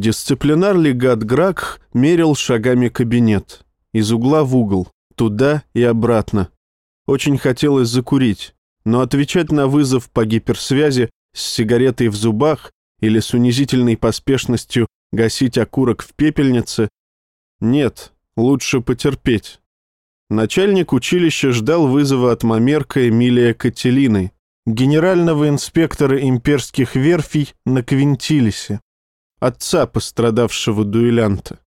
Дисциплинар легат Грак мерил шагами кабинет. Из угла в угол, туда и обратно. Очень хотелось закурить, но отвечать на вызов по гиперсвязи с сигаретой в зубах или с унизительной поспешностью гасить окурок в пепельнице нет, лучше потерпеть. Начальник училища ждал вызова от мамерка Эмилия Кателины, генерального инспектора имперских верфей на Квинтилисе, отца пострадавшего дуэлянта.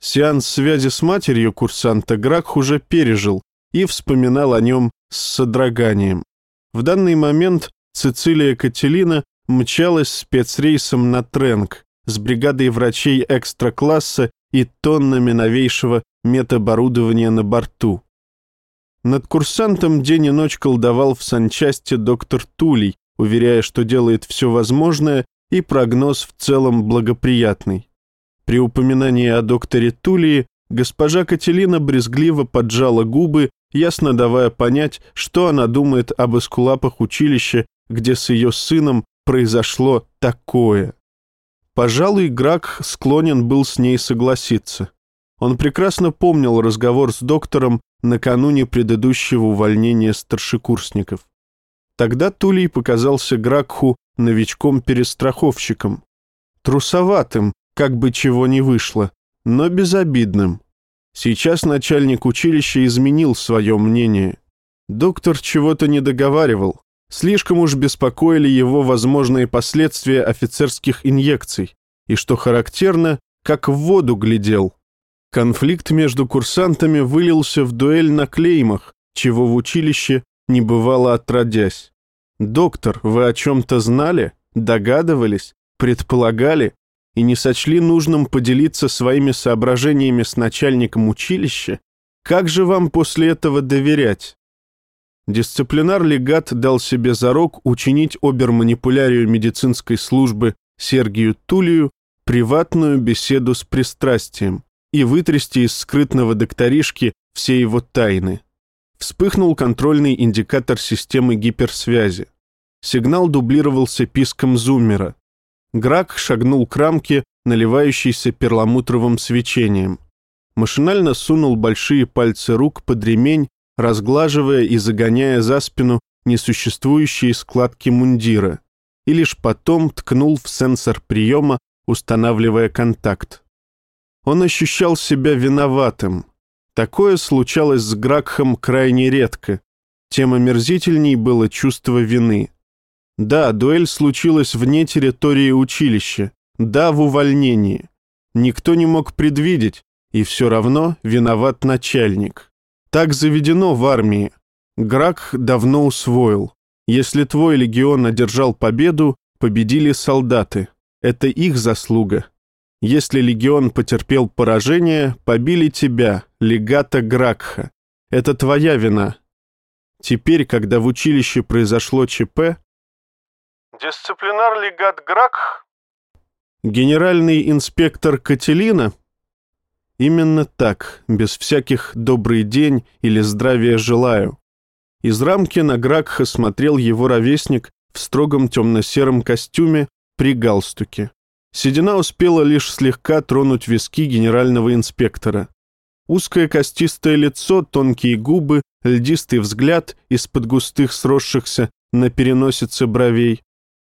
Сеанс связи с матерью курсанта Грак уже пережил и вспоминал о нем с содроганием. В данный момент Цицилия Кателина мчалась спецрейсом на Тренк с бригадой врачей экстра-класса и тоннами новейшего медоборудования на борту. Над курсантом день и ночь колдовал в санчасти доктор Тулей, уверяя, что делает все возможное, и прогноз в целом благоприятный. При упоминании о докторе Тулии госпожа Кателина брезгливо поджала губы, ясно давая понять, что она думает об эскулапах училища, где с ее сыном произошло такое. Пожалуй, Грак склонен был с ней согласиться. Он прекрасно помнил разговор с доктором накануне предыдущего увольнения старшекурсников. Тогда Тулей показался Гракху новичком-перестраховщиком. Трусоватым, как бы чего ни вышло, но безобидным. Сейчас начальник училища изменил свое мнение. Доктор чего-то не договаривал. Слишком уж беспокоили его возможные последствия офицерских инъекций. И что характерно, как в воду глядел. Конфликт между курсантами вылился в дуэль на клеймах, чего в училище не бывало отродясь. «Доктор, вы о чем-то знали? Догадывались? Предполагали? И не сочли нужным поделиться своими соображениями с начальником училища? Как же вам после этого доверять?» Дисциплинар-легат дал себе зарок учинить оберманипулярию медицинской службы Сергию Тулию приватную беседу с пристрастием, и вытрясти из скрытного докторишки все его тайны. Вспыхнул контрольный индикатор системы гиперсвязи. Сигнал дублировался писком зуммера. Грак шагнул к рамке, наливающейся перламутровым свечением. Машинально сунул большие пальцы рук под ремень, разглаживая и загоняя за спину несуществующие складки мундира, и лишь потом ткнул в сенсор приема, устанавливая контакт. Он ощущал себя виноватым. Такое случалось с Гракхом крайне редко. Тем омерзительней было чувство вины. Да, дуэль случилась вне территории училища. Да, в увольнении. Никто не мог предвидеть, и все равно виноват начальник. Так заведено в армии. Грак давно усвоил. Если твой легион одержал победу, победили солдаты. Это их заслуга. Если легион потерпел поражение, побили тебя, легата Гракха. Это твоя вина. Теперь, когда в училище произошло ЧП... Дисциплинар легат Гракх? Генеральный инспектор Кателина? Именно так, без всяких «добрый день» или «здравия желаю». Из рамки на Гракха смотрел его ровесник в строгом темно-сером костюме при галстуке. Седина успела лишь слегка тронуть виски генерального инспектора. Узкое костистое лицо, тонкие губы, льдистый взгляд из-под густых сросшихся на переносице бровей.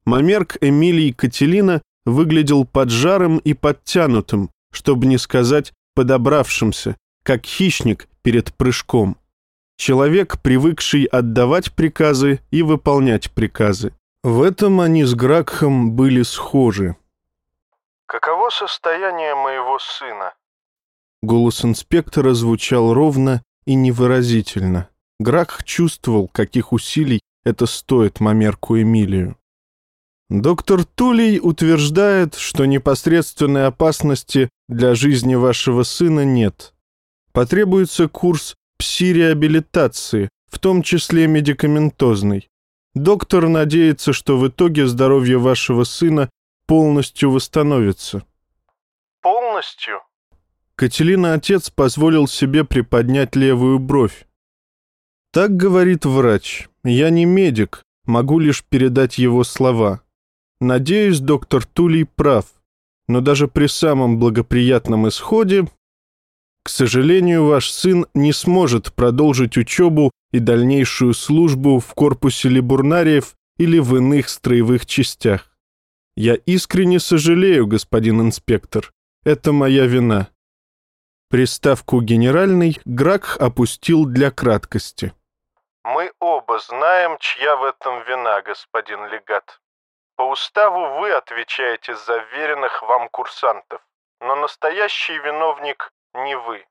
Мамерк Эмилий Кателина выглядел поджарым и подтянутым, чтобы не сказать подобравшимся, как хищник перед прыжком. Человек, привыкший отдавать приказы и выполнять приказы. В этом они с Гракхом были схожи. Каково состояние моего сына?» Голос инспектора звучал ровно и невыразительно. Грак чувствовал, каких усилий это стоит Мамерку Эмилию. Доктор Тулей утверждает, что непосредственной опасности для жизни вашего сына нет. Потребуется курс псиреабилитации, в том числе медикаментозный. Доктор надеется, что в итоге здоровье вашего сына полностью восстановится. Полностью? Кателина отец позволил себе приподнять левую бровь. Так говорит врач. Я не медик, могу лишь передать его слова. Надеюсь, доктор Тулей прав. но даже при самом благоприятном исходе, к сожалению, ваш сын не сможет продолжить учебу и дальнейшую службу в корпусе либурнариев или в иных строевых частях. Я искренне сожалею, господин инспектор. Это моя вина. Приставку «генеральный» Грак опустил для краткости. Мы оба знаем, чья в этом вина, господин легат. По уставу вы отвечаете за веренных вам курсантов, но настоящий виновник не вы.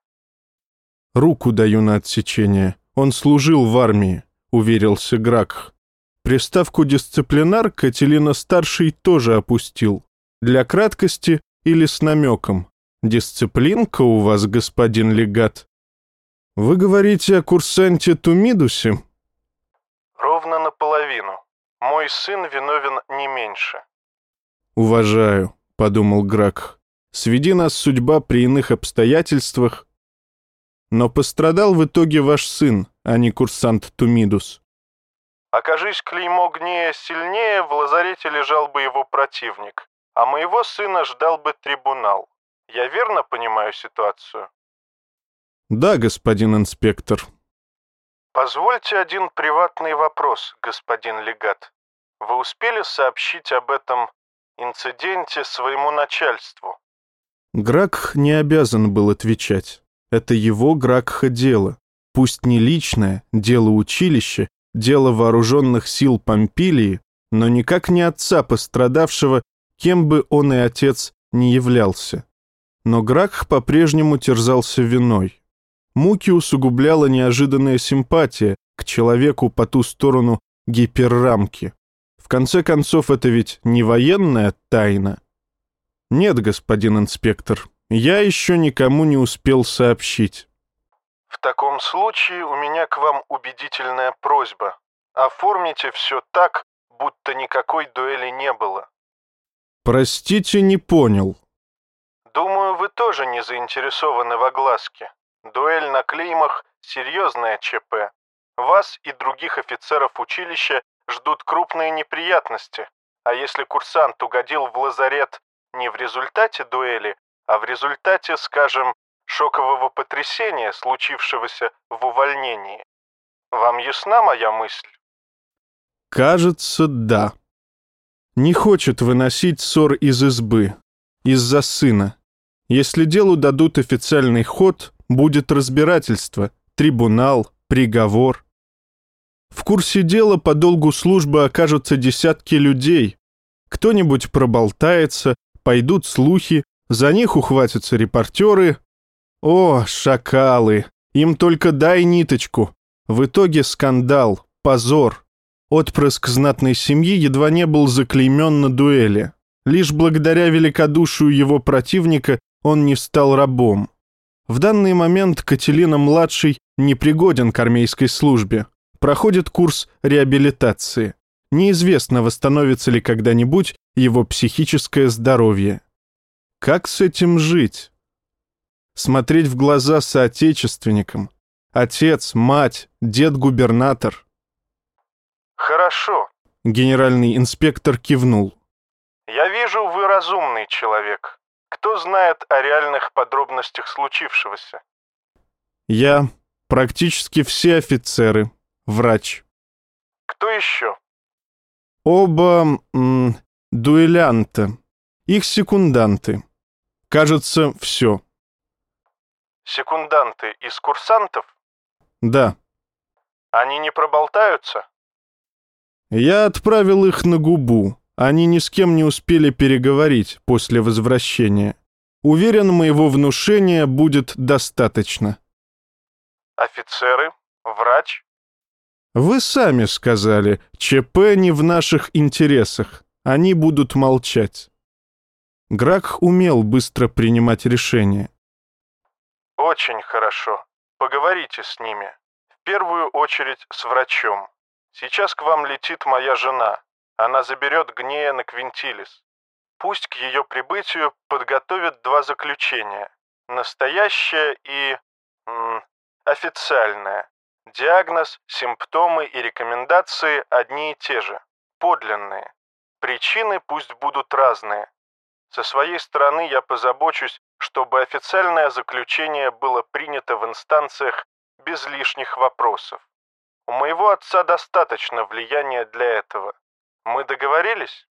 Руку даю на отсечение. Он служил в армии, уверился Гракх. Приставку «дисциплинар» Кателина-старший тоже опустил. Для краткости или с намеком. Дисциплинка у вас, господин легат. Вы говорите о курсанте Тумидусе? Ровно наполовину. Мой сын виновен не меньше. Уважаю, подумал Грак. Сведи нас судьба при иных обстоятельствах. Но пострадал в итоге ваш сын, а не курсант Тумидус. Окажись клеймо гнея сильнее, в лазарете лежал бы его противник, а моего сына ждал бы трибунал. Я верно понимаю ситуацию? Да, господин инспектор. Позвольте один приватный вопрос, господин легат. Вы успели сообщить об этом инциденте своему начальству? Гракх не обязан был отвечать. Это его Гракха дело. Пусть не личное, дело училища, дело вооруженных сил Помпилии, но никак не отца пострадавшего, кем бы он и отец не являлся. Но Гракх по-прежнему терзался виной. Муки усугубляла неожиданная симпатия к человеку по ту сторону гиперрамки. В конце концов, это ведь не военная тайна. Нет, господин инспектор, я еще никому не успел сообщить. В таком случае у меня к вам убедительная просьба. Оформите все так, будто никакой дуэли не было. Простите, не понял. Думаю, вы тоже не заинтересованы в огласке. Дуэль на клеймах — серьезное ЧП. Вас и других офицеров училища ждут крупные неприятности. А если курсант угодил в лазарет не в результате дуэли, а в результате, скажем, шокового потрясения, случившегося в увольнении. Вам ясна моя мысль? Кажется, да. Не хочет выносить ссор из избы. Из-за сына. Если делу дадут официальный ход, будет разбирательство, трибунал, приговор. В курсе дела по долгу службы окажутся десятки людей. Кто-нибудь проболтается, пойдут слухи, за них ухватятся репортеры. О, шакалы, им только дай ниточку. В итоге скандал, позор. Отпрыск знатной семьи едва не был заклеймен на дуэли. Лишь благодаря великодушию его противника он не стал рабом. В данный момент Кателина-младший непригоден к армейской службе. Проходит курс реабилитации. Неизвестно, восстановится ли когда-нибудь его психическое здоровье. Как с этим жить? Смотреть в глаза соотечественникам. Отец, мать, дед-губернатор. Хорошо. Генеральный инспектор кивнул. Я вижу, вы разумный человек. Кто знает о реальных подробностях случившегося? Я, практически все офицеры, врач. Кто еще? Оба м, дуэлянта, их секунданты. Кажется, все. Секунданты из курсантов? Да. Они не проболтаются? Я отправил их на губу. Они ни с кем не успели переговорить после возвращения. Уверен, моего внушения будет достаточно. Офицеры? Врач? Вы сами сказали, ЧП не в наших интересах. Они будут молчать. Грак умел быстро принимать решения. Очень хорошо. Поговорите с ними. В первую очередь с врачом. Сейчас к вам летит моя жена. Она заберет Гнея на Квинтилис. Пусть к ее прибытию подготовят два заключения. Настоящее и... М, официальное. Диагноз, симптомы и рекомендации одни и те же. Подлинные. Причины пусть будут разные. Со своей стороны я позабочусь, чтобы официальное заключение было принято в инстанциях без лишних вопросов. У моего отца достаточно влияния для этого. Мы договорились?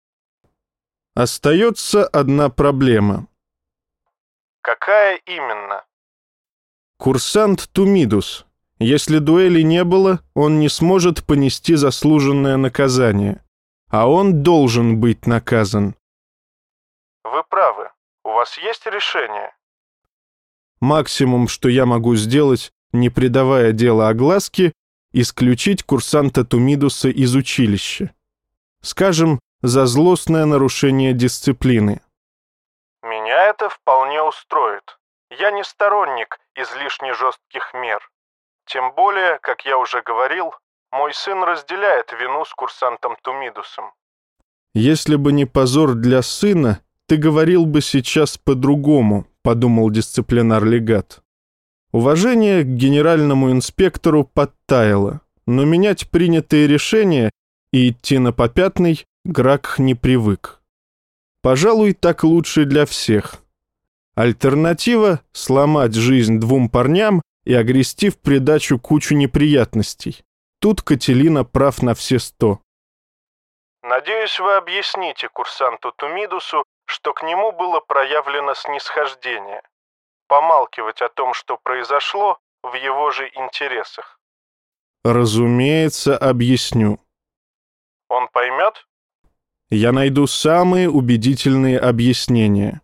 Остается одна проблема. Какая именно? Курсант Тумидус. Если дуэли не было, он не сможет понести заслуженное наказание. А он должен быть наказан. Вы правы. У вас есть решение? Максимум, что я могу сделать, не придавая дело огласке, исключить курсанта Тумидуса из училища. Скажем, за злостное нарушение дисциплины. Меня это вполне устроит. Я не сторонник излишне жестких мер. Тем более, как я уже говорил, мой сын разделяет вину с курсантом Тумидусом. Если бы не позор для сына, ты говорил бы сейчас по-другому, подумал дисциплинар-легат. Уважение к генеральному инспектору подтаяло, но менять принятые решения и идти на попятный Грак не привык. Пожалуй, так лучше для всех. Альтернатива — сломать жизнь двум парням и огрести в придачу кучу неприятностей. Тут Кателина прав на все сто. Надеюсь, вы объясните курсанту Тумидусу, что к нему было проявлено снисхождение. Помалкивать о том, что произошло, в его же интересах. Разумеется, объясню. Он поймет? Я найду самые убедительные объяснения.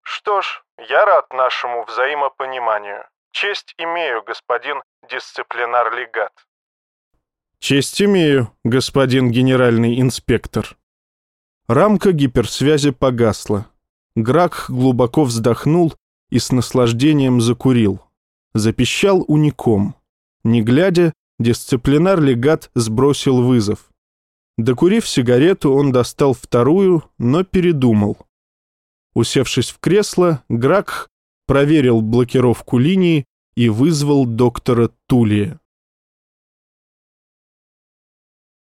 Что ж, я рад нашему взаимопониманию. Честь имею, господин дисциплинар-легат. Честь имею, господин генеральный инспектор. Рамка гиперсвязи погасла. Грак глубоко вздохнул и с наслаждением закурил. Запищал уником. Не глядя, дисциплинар-легат сбросил вызов. Докурив сигарету, он достал вторую, но передумал. Усевшись в кресло, Грак проверил блокировку линии и вызвал доктора Тулия.